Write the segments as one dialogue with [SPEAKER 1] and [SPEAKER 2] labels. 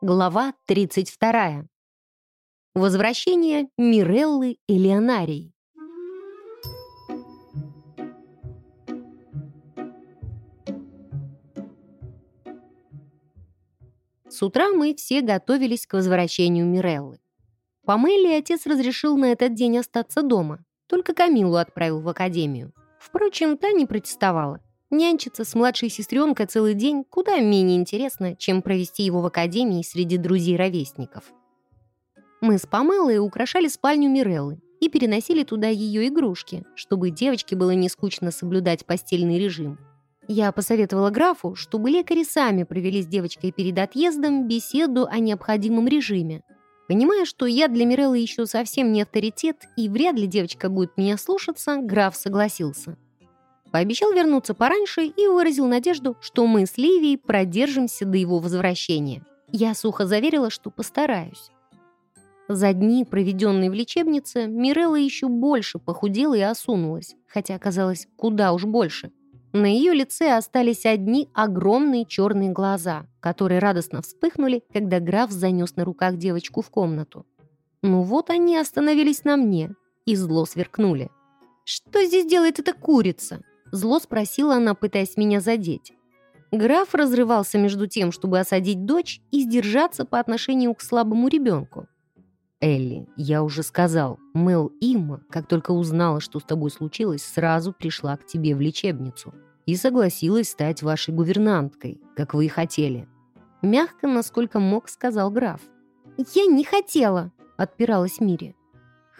[SPEAKER 1] Глава 32. Возвращение Миреллы и Леонарии. С утра мы все готовились к возвращению Миреллы. Памелли отец разрешил на этот день остаться дома, только Камилу отправил в академию. Впрочем, та не протестовала. Нянчиться с младшей сестренкой целый день куда менее интересно, чем провести его в академии среди друзей-ровесников. Мы с Памелой украшали спальню Миреллы и переносили туда ее игрушки, чтобы девочке было не скучно соблюдать постельный режим. Я посоветовала графу, чтобы лекари сами провели с девочкой перед отъездом беседу о необходимом режиме. Понимая, что я для Миреллы еще совсем не авторитет и вряд ли девочка будет меня слушаться, граф согласился. Пообещал вернуться пораньше и выразил надежду, что мы с Ливией продержимся до его возвращения. Я сухо заверила, что постараюсь. За дни, проведенные в лечебнице, Мирелла еще больше похудела и осунулась, хотя оказалось куда уж больше. На ее лице остались одни огромные черные глаза, которые радостно вспыхнули, когда граф занес на руках девочку в комнату. Ну вот они остановились на мне и зло сверкнули. «Что здесь делает эта курица?» Зло спросила она, пытаясь меня задеть. Граф разрывался между тем, чтобы осадить дочь и сдержаться по отношению к слабому ребенку. «Элли, я уже сказал, Мел Имма, как только узнала, что с тобой случилось, сразу пришла к тебе в лечебницу и согласилась стать вашей гувернанткой, как вы и хотели». Мягко, насколько мог, сказал граф. «Я не хотела», — отпиралась Мири.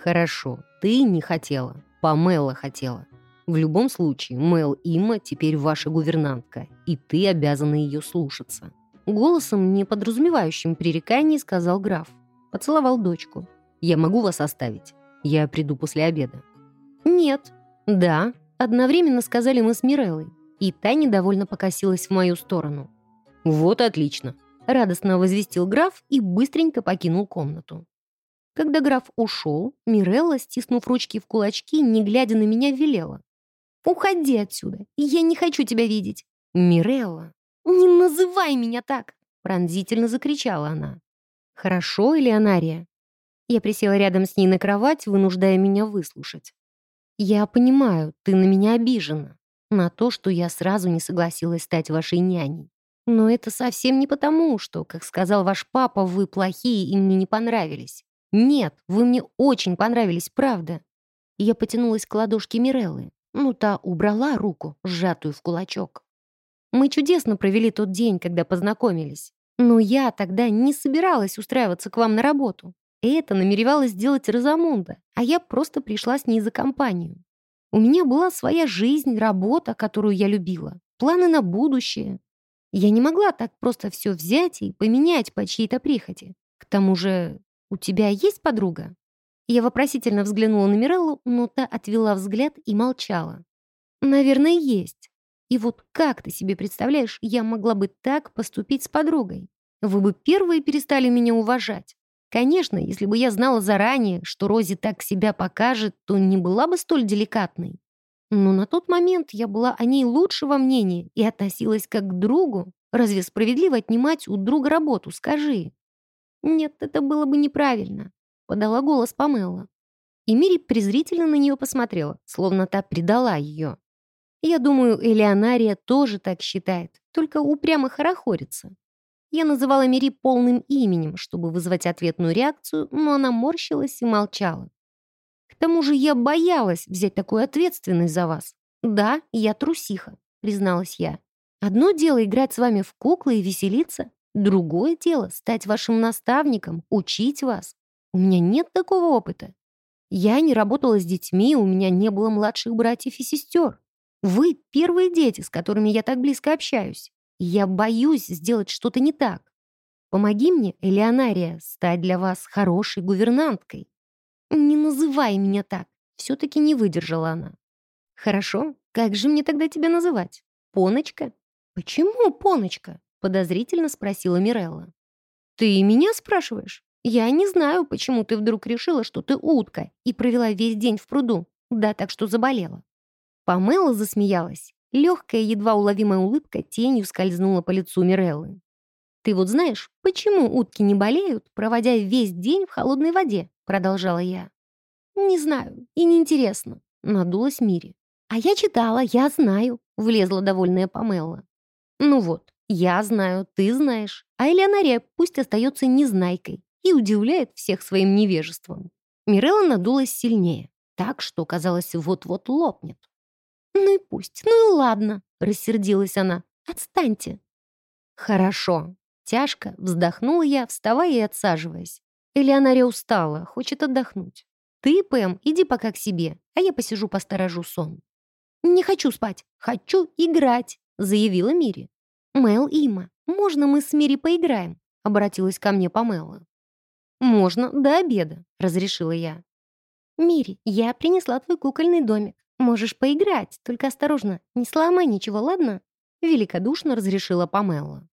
[SPEAKER 1] «Хорошо, ты не хотела, Памела хотела. В любом случае, Мэл Има теперь ваша гувернантка, и ты обязана ее слушаться». Голосом, не подразумевающим пререканий, сказал граф. Поцеловал дочку. «Я могу вас оставить? Я приду после обеда». «Нет». «Да». Одновременно сказали мы с Миреллой, и та недовольно покосилась в мою сторону. «Вот отлично», — радостно возвестил граф и быстренько покинул комнату. Когда граф ушел, Мирелла, стиснув ручки в кулачки, не глядя на меня, велела. Уходи отсюда, я не хочу тебя видеть. Мирелла, не называй меня так!» Пронзительно закричала она. «Хорошо, Элеонария?» Я присела рядом с ней на кровать, вынуждая меня выслушать. «Я понимаю, ты на меня обижена. На то, что я сразу не согласилась стать вашей няней. Но это совсем не потому, что, как сказал ваш папа, вы плохие и мне не понравились. Нет, вы мне очень понравились, правда». Я потянулась к ладошке Миреллы. Ну, та убрала руку, сжатую в кулачок. Мы чудесно провели тот день, когда познакомились. Но я тогда не собиралась устраиваться к вам на работу. Это намеревалась сделать Розамунда, а я просто пришла с ней за компанию. У меня была своя жизнь, работа, которую я любила, планы на будущее. Я не могла так просто все взять и поменять по чьей-то прихоти. К тому же, у тебя есть подруга? Я вопросительно взглянула на Миреллу, но та отвела взгляд и молчала. «Наверное, есть. И вот как ты себе представляешь, я могла бы так поступить с подругой? Вы бы первые перестали меня уважать. Конечно, если бы я знала заранее, что Рози так себя покажет, то не была бы столь деликатной. Но на тот момент я была о ней лучшего мнения и относилась как к другу. Разве справедливо отнимать у друга работу, скажи? Нет, это было бы неправильно подала голос Памелла. И Мири презрительно на нее посмотрела, словно та предала ее. Я думаю, Элеонария тоже так считает, только упрямо хорохорится. Я называла Мири полным именем, чтобы вызвать ответную реакцию, но она морщилась и молчала. К тому же я боялась взять такую ответственность за вас. Да, я трусиха, призналась я. Одно дело играть с вами в куклы и веселиться, другое дело стать вашим наставником, учить вас. У меня нет такого опыта. Я не работала с детьми, у меня не было младших братьев и сестер. Вы — первые дети, с которыми я так близко общаюсь. я боюсь сделать что-то не так. Помоги мне, Элеонария, стать для вас хорошей гувернанткой. Не называй меня так. Все-таки не выдержала она. Хорошо, как же мне тогда тебя называть? Поночка? Почему Поночка? Подозрительно спросила Мирелла. Ты меня спрашиваешь? «Я не знаю, почему ты вдруг решила, что ты утка, и провела весь день в пруду. Да, так что заболела». Памела засмеялась. Легкая, едва уловимая улыбка тенью скользнула по лицу Миреллы. «Ты вот знаешь, почему утки не болеют, проводя весь день в холодной воде?» продолжала я. «Не знаю, и неинтересно», — надулась Мири. «А я читала, я знаю», — влезла довольная Памела. «Ну вот, я знаю, ты знаешь, а Элеонария пусть остается незнайкой и удивляет всех своим невежеством». Мирелла надулась сильнее, так что, казалось, вот-вот лопнет. «Ну и пусть, ну и ладно», — рассердилась она. «Отстаньте». «Хорошо». Тяжко вздохнула я, вставая и отсаживаясь. Элеонария устала, хочет отдохнуть. Ты, Пэм, иди пока к себе, а я посижу посторожу сон. «Не хочу спать, хочу играть», — заявила Мири. «Мэл Има, можно мы с Мири поиграем?» — обратилась ко мне Памела. «Можно, до обеда», — разрешила я. «Мири, я принесла твой кукольный домик. Можешь поиграть, только осторожно, не сломай ничего, ладно?» Великодушно разрешила Памела.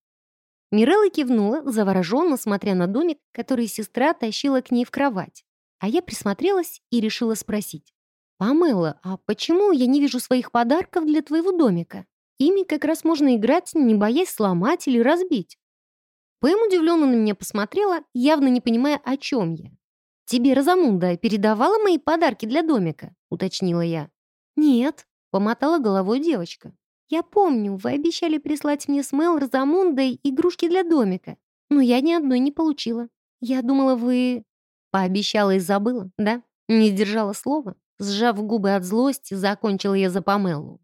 [SPEAKER 1] Мирелла кивнула, завороженно смотря на домик, который сестра тащила к ней в кровать. А я присмотрелась и решила спросить. «Памела, а почему я не вижу своих подарков для твоего домика? Ими как раз можно играть, не боясь сломать или разбить». Пэм удивленно на меня посмотрела, явно не понимая, о чем я. «Тебе Розамунда передавала мои подарки для домика?» — уточнила я. «Нет», — помотала головой девочка. «Я помню, вы обещали прислать мне с Мэл Розамундой игрушки для домика, но я ни одной не получила. Я думала, вы...» Пообещала и забыла, да? Не сдержала слова. Сжав губы от злости, закончила я за Памелу.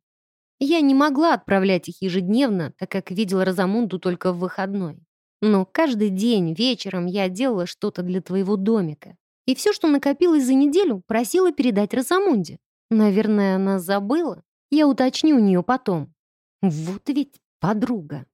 [SPEAKER 1] Я не могла отправлять их ежедневно, так как видела Розамунду только в выходной. Но каждый день вечером я делала что-то для твоего домика. И все, что накопилось за неделю, просила передать Розамунде. Наверное, она забыла. Я уточню у нее потом. Вот ведь подруга.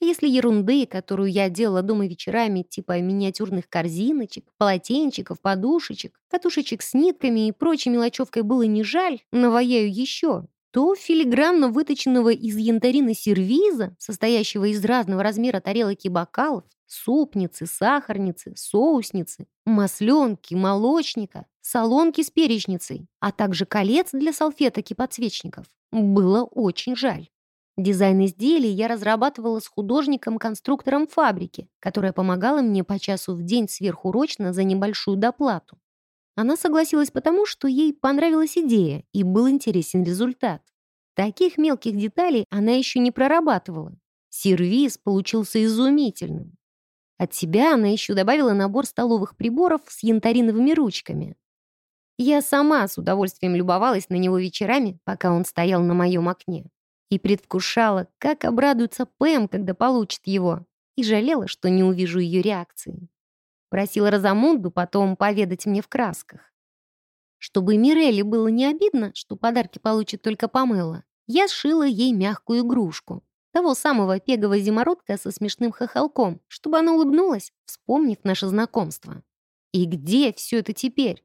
[SPEAKER 1] Если ерунды, которую я делала дома вечерами, типа миниатюрных корзиночек, полотенчиков, подушечек, катушечек с нитками и прочей мелочевкой было не жаль, наваяю еще, то филигранно выточенного из янтарины сервиза, состоящего из разного размера тарелок и бокалов, супницы, сахарницы, соусницы, масленки, молочника, солонки с перечницей, а также колец для салфеток и подсвечников, было очень жаль. Дизайн изделий я разрабатывала с художником-конструктором фабрики, которая помогала мне по часу в день сверхурочно за небольшую доплату. Она согласилась потому, что ей понравилась идея и был интересен результат. Таких мелких деталей она еще не прорабатывала. Сервиз получился изумительным. От себя она еще добавила набор столовых приборов с янтариновыми ручками. Я сама с удовольствием любовалась на него вечерами, пока он стоял на моем окне и предвкушала, как обрадуется Пэм, когда получит его, и жалела, что не увижу ее реакции. Просила Розамунду потом поведать мне в красках. Чтобы Мирелли было не обидно, что подарки получит только Памела, я сшила ей мягкую игрушку. Того самого пегого зимородка со смешным хохолком, чтобы она улыбнулась, вспомнив наше знакомство. И где все это теперь?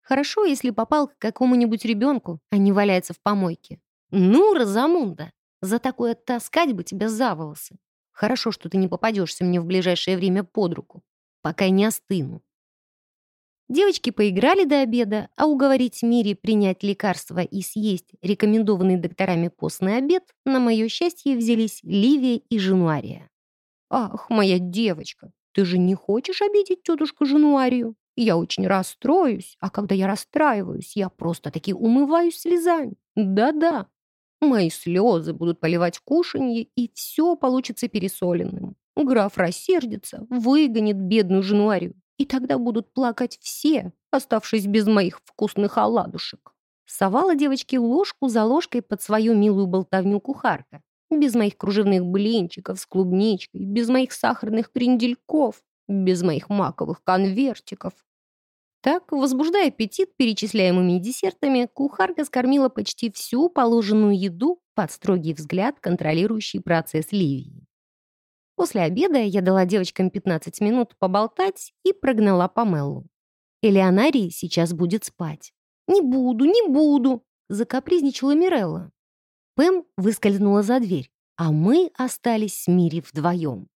[SPEAKER 1] Хорошо, если попал к какому-нибудь ребенку, а не валяется в помойке. «Ну, Розамунда, за такое таскать бы тебя за волосы. Хорошо, что ты не попадешься мне в ближайшее время под руку, пока не остыну». Девочки поиграли до обеда, а уговорить Мири принять лекарство и съесть рекомендованный докторами постный обед, на мое счастье, взялись Ливия и Жануария. «Ах, моя девочка, ты же не хочешь обидеть тетушку Жануарию? Я очень расстроюсь, а когда я расстраиваюсь, я просто-таки умываюсь слезами. Да-да, Мои слезы будут поливать кушанье, и все получится пересоленным. Граф рассердится, выгонит бедную Жануарию, и тогда будут плакать все, оставшись без моих вкусных оладушек. Совала девочке ложку за ложкой под свою милую болтовню кухарка. Без моих кружевных блинчиков с клубничкой, без моих сахарных крендельков, без моих маковых конвертиков. Так, возбуждая аппетит перечисляемыми десертами, кухарка скормила почти всю положенную еду под строгий взгляд, контролирующий процесс Ливии. После обеда я дала девочкам 15 минут поболтать и прогнала Памеллу. Элеонарий сейчас будет спать. «Не буду, не буду!» — закапризничала Мирелла. Пэм выскользнула за дверь, а мы остались с Мири вдвоем.